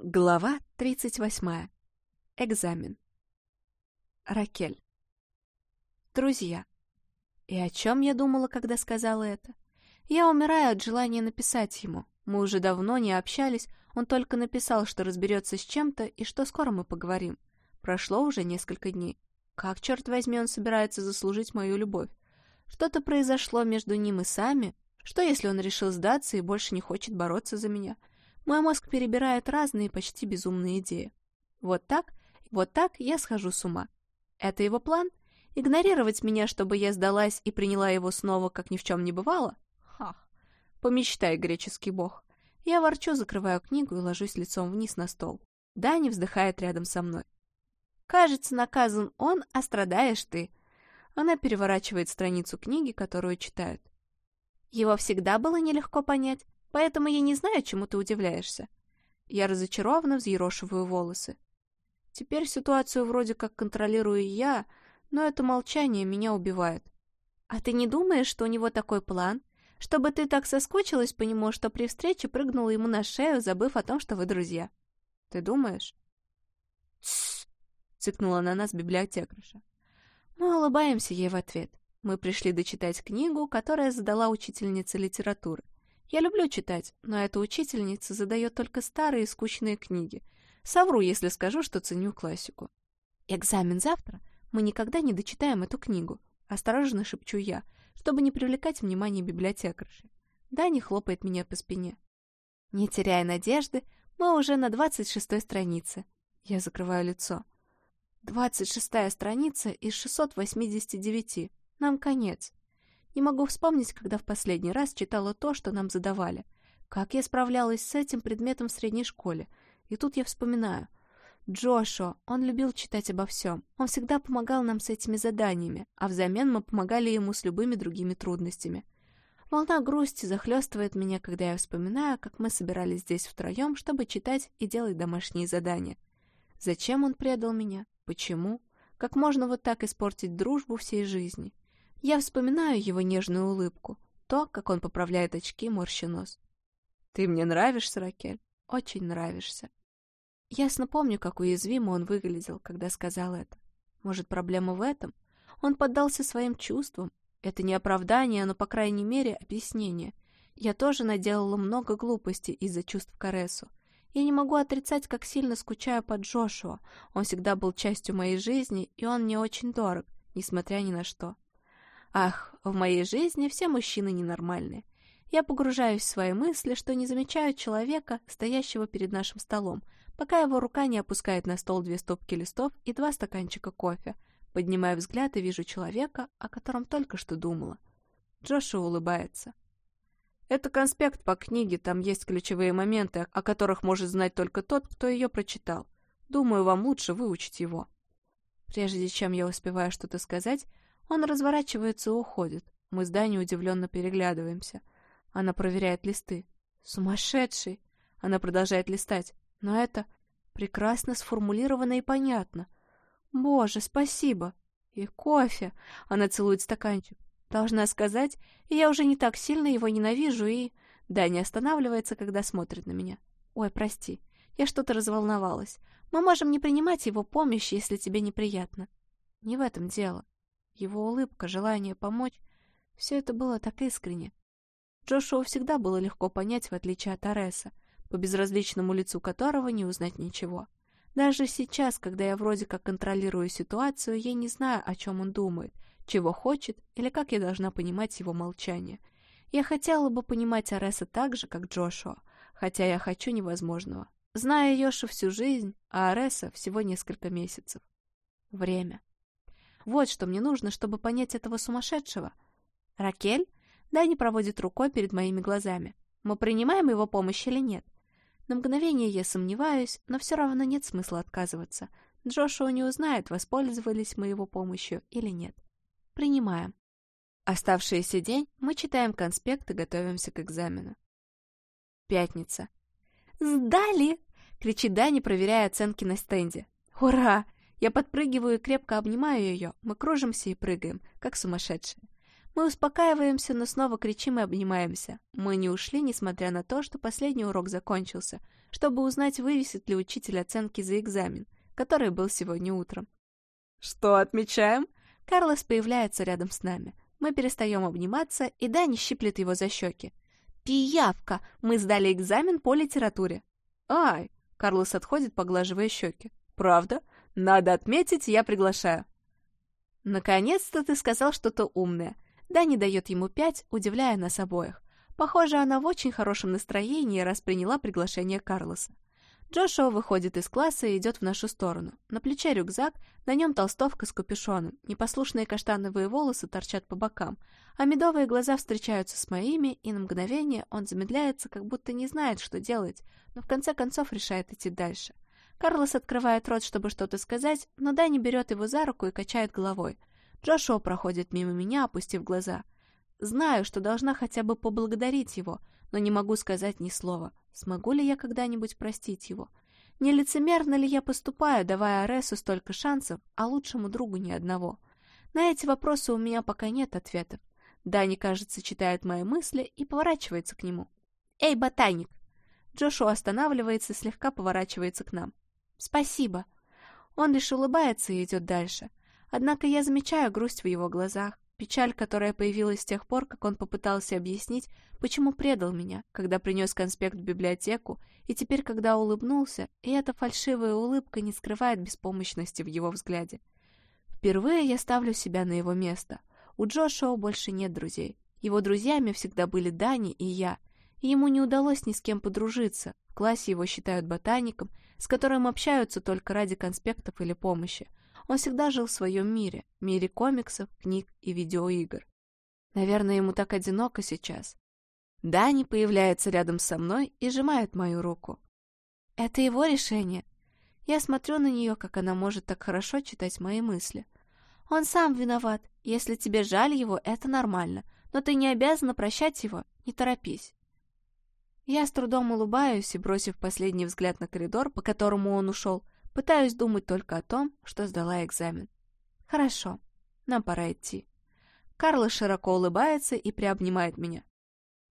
Глава 38. Экзамен. Ракель. Друзья. И о чем я думала, когда сказала это? Я умираю от желания написать ему. Мы уже давно не общались, он только написал, что разберется с чем-то и что скоро мы поговорим. Прошло уже несколько дней. Как, черт возьми, он собирается заслужить мою любовь? Что-то произошло между ним и Сами? Что, если он решил сдаться и больше не хочет бороться за меня? — мой мозг перебирает разные почти безумные идеи. Вот так, вот так я схожу с ума. Это его план? Игнорировать меня, чтобы я сдалась и приняла его снова, как ни в чем не бывало? Ха! Помечтай, греческий бог. Я ворчу, закрываю книгу и ложусь лицом вниз на стол. Дани вздыхает рядом со мной. «Кажется, наказан он, а страдаешь ты». Она переворачивает страницу книги, которую читают. Его всегда было нелегко понять. Поэтому я не знаю, чему ты удивляешься. Я разочарованно взъерошиваю волосы. Теперь ситуацию вроде как контролирую я, но это молчание меня убивает. А ты не думаешь, что у него такой план? Чтобы ты так соскучилась по нему, что при встрече прыгнула ему на шею, забыв о том, что вы друзья. Ты думаешь? «Тссс!» — цыкнула на нас библиотекарша. Мы улыбаемся ей в ответ. Мы пришли дочитать книгу, которая задала учительница литературы. Я люблю читать, но эта учительница задает только старые скучные книги. Совру, если скажу, что ценю классику. Экзамен завтра. Мы никогда не дочитаем эту книгу. Осторожно шепчу я, чтобы не привлекать внимание библиотекарши. Дани хлопает меня по спине. Не теряя надежды, мы уже на двадцать шестой странице. Я закрываю лицо. Двадцать шестая страница из шестьсот восьмидесяти девяти. Нам конец. Не могу вспомнить, когда в последний раз читала то, что нам задавали. Как я справлялась с этим предметом в средней школе. И тут я вспоминаю. Джошуа, он любил читать обо всем. Он всегда помогал нам с этими заданиями, а взамен мы помогали ему с любыми другими трудностями. Волна грусти захлестывает меня, когда я вспоминаю, как мы собирались здесь втроем, чтобы читать и делать домашние задания. Зачем он предал меня? Почему? Как можно вот так испортить дружбу всей жизни? Я вспоминаю его нежную улыбку, то, как он поправляет очки, морща нос. «Ты мне нравишься, Ракель? Очень нравишься». Ясно помню, как уязвимо он выглядел, когда сказал это. Может, проблема в этом? Он поддался своим чувствам. Это не оправдание, но, по крайней мере, объяснение. Я тоже наделала много глупостей из-за чувств к Аресу. Я не могу отрицать, как сильно скучаю по Джошуа. Он всегда был частью моей жизни, и он мне очень дорог, несмотря ни на что. Ах, в моей жизни все мужчины ненормальные. Я погружаюсь в свои мысли, что не замечаю человека, стоящего перед нашим столом, пока его рука не опускает на стол две стопки листов и два стаканчика кофе. Поднимаю взгляд и вижу человека, о котором только что думала. Джошуа улыбается. Это конспект по книге, там есть ключевые моменты, о которых может знать только тот, кто ее прочитал. Думаю, вам лучше выучить его. Прежде чем я успеваю что-то сказать, он разворачивается и уходит. Мы с Даней удивленно переглядываемся. Она проверяет листы. «Сумасшедший!» Она продолжает листать. Но это прекрасно сформулировано и понятно. «Боже, спасибо!» «И кофе!» Она целует стаканчик. Должна сказать, я уже не так сильно его ненавижу и... Даня останавливается, когда смотрит на меня. «Ой, прости, я что-то разволновалась. Мы можем не принимать его помощь, если тебе неприятно». «Не в этом дело. Его улыбка, желание помочь — все это было так искренне. Джошуа всегда было легко понять, в отличие от Ареса, по безразличному лицу которого не узнать ничего. Даже сейчас, когда я вроде как контролирую ситуацию, я не знаю, о чем он думает, чего хочет или как я должна понимать его молчание. Я хотела бы понимать Ареса так же, как Джошуа, хотя я хочу невозможного. Знаю Йошу всю жизнь, а Ареса всего несколько месяцев. Время. Вот что мне нужно, чтобы понять этого сумасшедшего. Ракель? Дани проводит рукой перед моими глазами. Мы принимаем его помощь или нет? На мгновение я сомневаюсь, но все равно нет смысла отказываться. Джошуа не узнает, воспользовались мы его помощью или нет. Принимаем. Оставшийся день мы читаем конспект и готовимся к экзамену. Пятница. «Сдали!» — кричит Дани, проверяя оценки на стенде. «Ура! Я подпрыгиваю и крепко обнимаю ее. Мы кружимся и прыгаем, как сумасшедшие. Мы успокаиваемся, но снова кричим и обнимаемся. Мы не ушли, несмотря на то, что последний урок закончился, чтобы узнать, вывесит ли учитель оценки за экзамен, который был сегодня утром. «Что отмечаем?» Карлос появляется рядом с нами. Мы перестаем обниматься, и Дани щиплет его за щеки. «Пиявка! Мы сдали экзамен по литературе!» «Ай!» — Карлос отходит, поглаживая щеки. «Правда? Надо отметить, я приглашаю». «Наконец-то ты сказал что-то умное. Дани дает ему пять, удивляя нас обоих. Похоже, она в очень хорошем настроении, раз приняла приглашение Карлоса. Джошуа выходит из класса и идет в нашу сторону. На плече рюкзак, на нем толстовка с капюшоном, непослушные каштановые волосы торчат по бокам, а медовые глаза встречаются с моими, и на мгновение он замедляется, как будто не знает, что делать, но в конце концов решает идти дальше. Карлос открывает рот, чтобы что-то сказать, но Дани берет его за руку и качает головой. Джошуа проходит мимо меня, опустив глаза. Знаю, что должна хотя бы поблагодарить его, но не могу сказать ни слова. Смогу ли я когда-нибудь простить его? Не лицемерно ли я поступаю, давая Аресу столько шансов, а лучшему другу ни одного? На эти вопросы у меня пока нет ответов. Дани, кажется, читает мои мысли и поворачивается к нему. «Эй, ботаник!» Джошуа останавливается и слегка поворачивается к нам. «Спасибо!» Он лишь улыбается и идет дальше. Однако я замечаю грусть в его глазах, печаль, которая появилась с тех пор, как он попытался объяснить, почему предал меня, когда принес конспект в библиотеку, и теперь, когда улыбнулся, и эта фальшивая улыбка не скрывает беспомощности в его взгляде. Впервые я ставлю себя на его место. У Джошуа больше нет друзей. Его друзьями всегда были Дани и я, ему не удалось ни с кем подружиться. В классе его считают ботаником, с которым общаются только ради конспектов или помощи. Он всегда жил в своем мире, мире комиксов, книг и видеоигр. Наверное, ему так одиноко сейчас. Дани появляется рядом со мной и сжимает мою руку. Это его решение. Я смотрю на нее, как она может так хорошо читать мои мысли. Он сам виноват. Если тебе жаль его, это нормально. Но ты не обязана прощать его. Не торопись. Я с трудом улыбаюсь и, бросив последний взгляд на коридор, по которому он ушел, Пытаюсь думать только о том, что сдала экзамен. Хорошо, нам пора идти. Карла широко улыбается и приобнимает меня.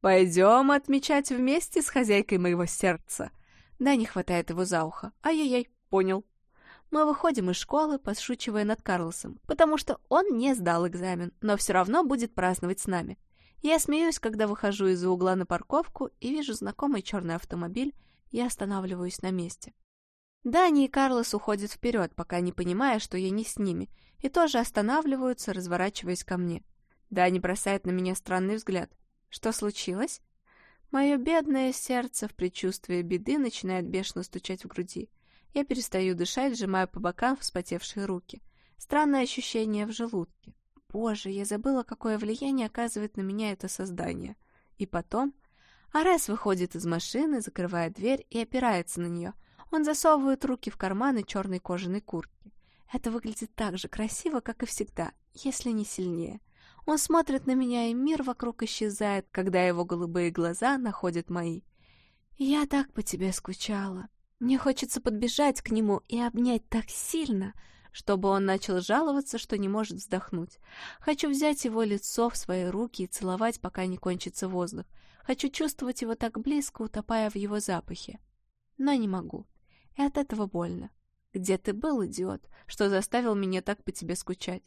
«Пойдем отмечать вместе с хозяйкой моего сердца!» Да, не хватает его за ухо. Ай-яй-яй, понял. Мы выходим из школы, подшучивая над Карлосом, потому что он не сдал экзамен, но все равно будет праздновать с нами. Я смеюсь, когда выхожу из-за угла на парковку и вижу знакомый черный автомобиль, и останавливаюсь на месте. Дани и Карлос уходят вперед, пока не понимая, что я не с ними, и тоже останавливаются, разворачиваясь ко мне. Дани бросает на меня странный взгляд. Что случилось? Мое бедное сердце в предчувствии беды начинает бешено стучать в груди. Я перестаю дышать, сжимая по бокам вспотевшие руки. Странное ощущение в желудке. Боже, я забыла, какое влияние оказывает на меня это создание. И потом... Арес выходит из машины, закрывает дверь и опирается на нее — он засовывает руки в карманы черной кожаной куртки. Это выглядит так же красиво, как и всегда, если не сильнее. Он смотрит на меня, и мир вокруг исчезает, когда его голубые глаза находят мои. «Я так по тебе скучала. Мне хочется подбежать к нему и обнять так сильно, чтобы он начал жаловаться, что не может вздохнуть. Хочу взять его лицо в свои руки и целовать, пока не кончится воздух. Хочу чувствовать его так близко, утопая в его запахе. Но не могу и от этого больно. Где ты был, идиот, что заставил меня так по тебе скучать?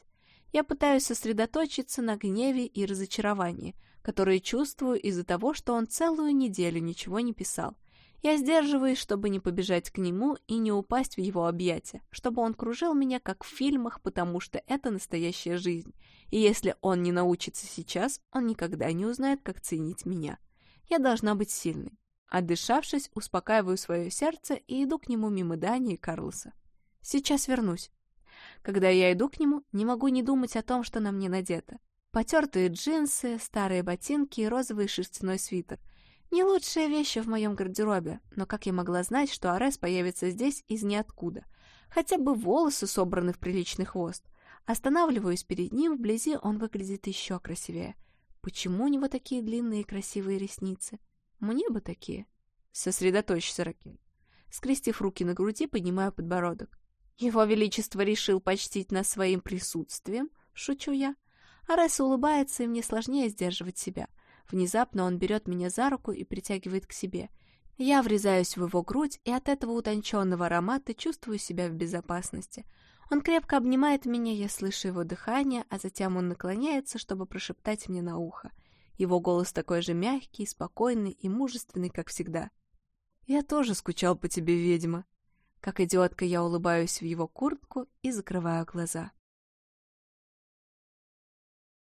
Я пытаюсь сосредоточиться на гневе и разочаровании, которые чувствую из-за того, что он целую неделю ничего не писал. Я сдерживаюсь, чтобы не побежать к нему и не упасть в его объятия, чтобы он кружил меня, как в фильмах, потому что это настоящая жизнь. И если он не научится сейчас, он никогда не узнает, как ценить меня. Я должна быть сильной. Отдышавшись, успокаиваю свое сердце и иду к нему мимо Дани и Карлоса. Сейчас вернусь. Когда я иду к нему, не могу не думать о том, что на мне надето. Потертые джинсы, старые ботинки и розовый шерстяной свитер. Не лучшие вещи в моем гардеробе, но как я могла знать, что Арес появится здесь из ниоткуда? Хотя бы волосы собраны в приличный хвост. Останавливаюсь перед ним, вблизи он выглядит еще красивее. Почему у него такие длинные красивые ресницы? Мне бы такие. Сосредоточься, Ракель. Скрестив руки на груди, поднимаю подбородок. Его Величество решил почтить нас своим присутствием, шучу я. Арес улыбается, и мне сложнее сдерживать себя. Внезапно он берет меня за руку и притягивает к себе. Я врезаюсь в его грудь, и от этого утонченного аромата чувствую себя в безопасности. Он крепко обнимает меня, я слышу его дыхание, а затем он наклоняется, чтобы прошептать мне на ухо. Его голос такой же мягкий, спокойный и мужественный, как всегда. «Я тоже скучал по тебе, ведьма». Как идиотка я улыбаюсь в его куртку и закрываю глаза.